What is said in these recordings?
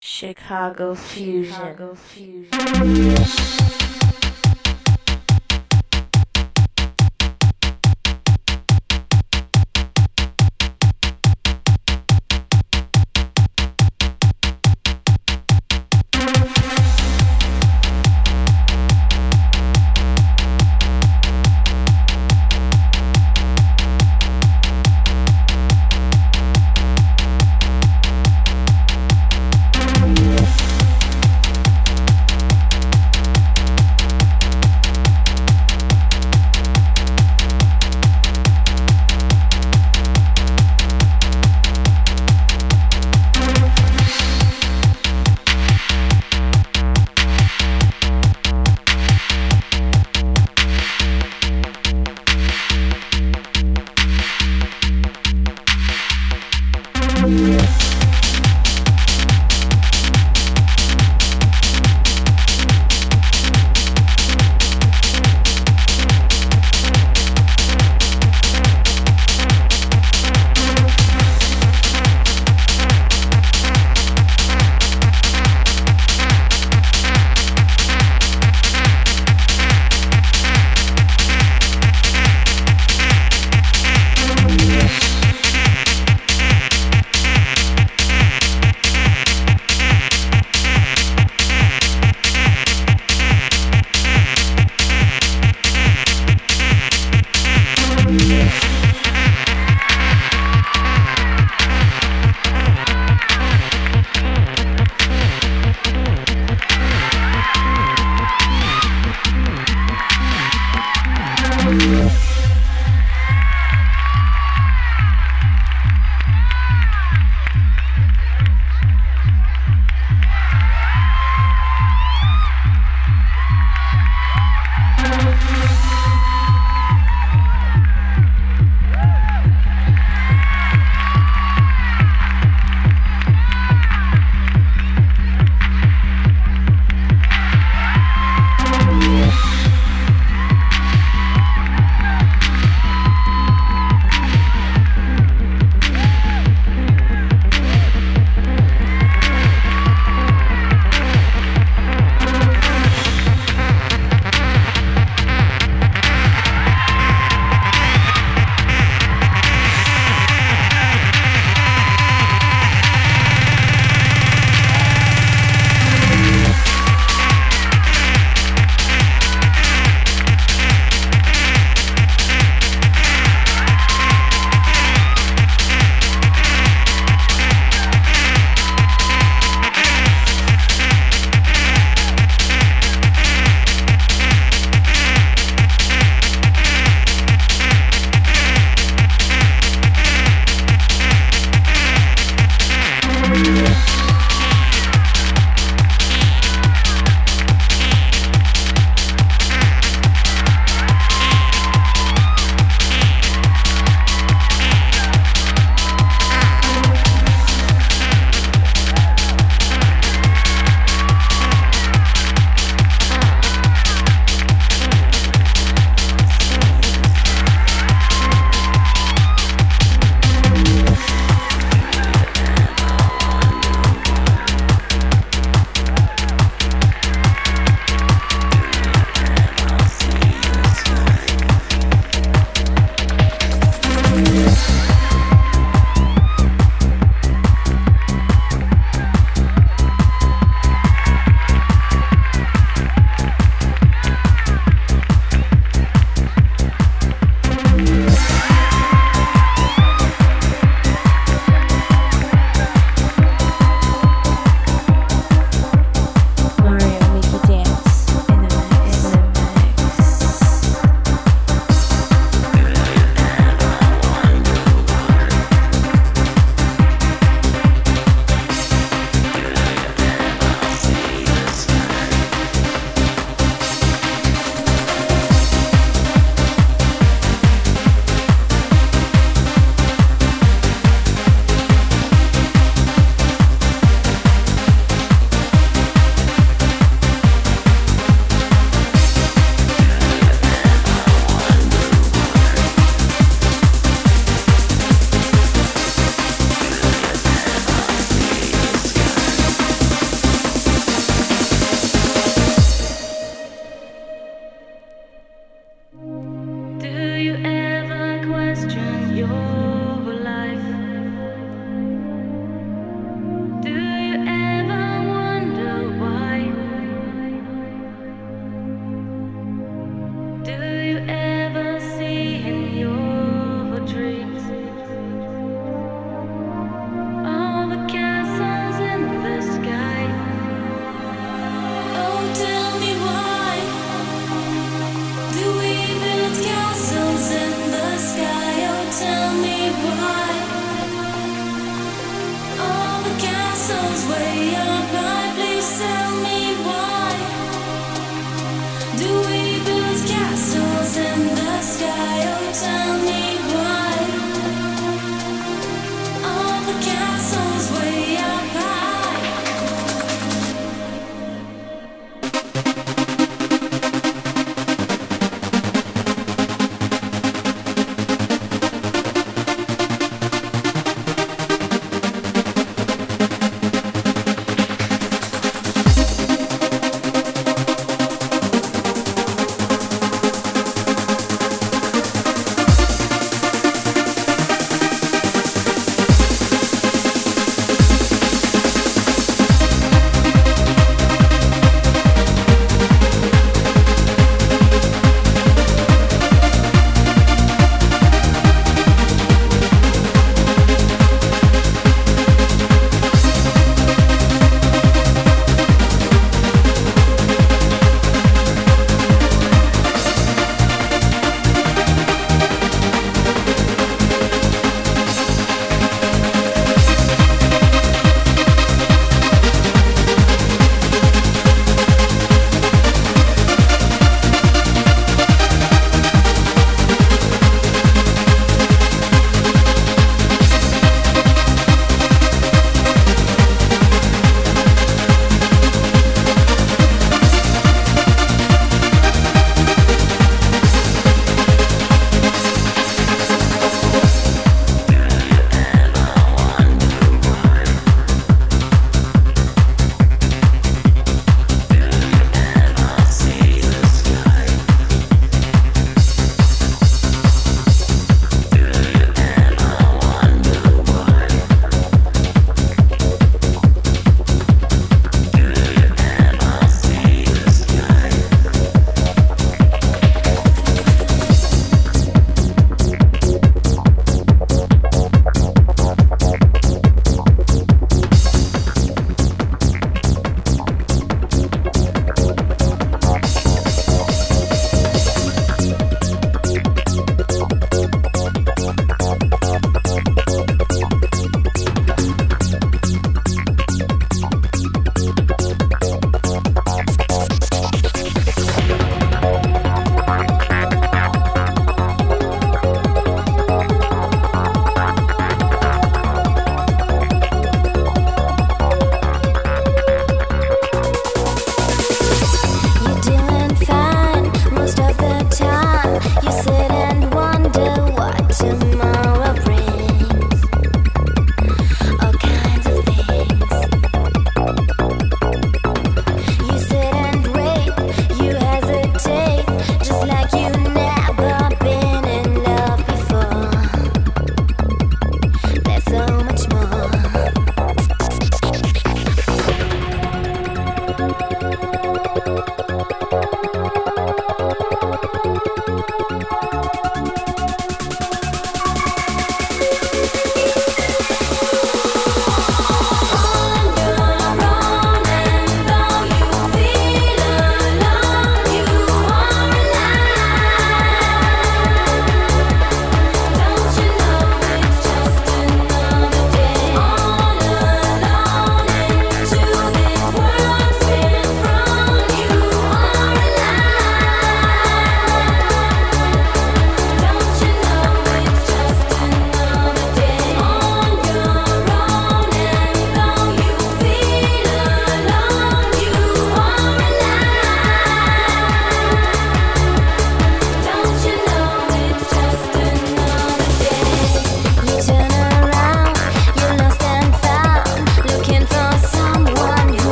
Chicago Fusion. Fusion.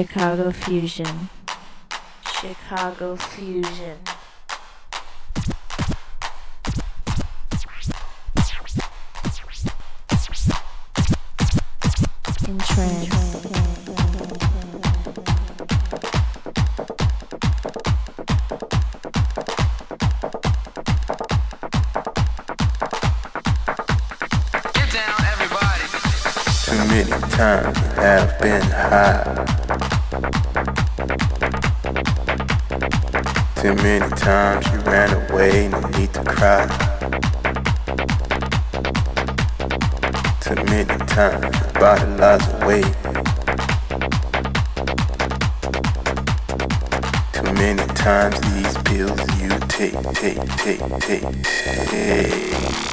Chicago Fusion. Chicago Fusion. hey, hey, hey.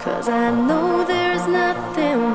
Is I know there's why?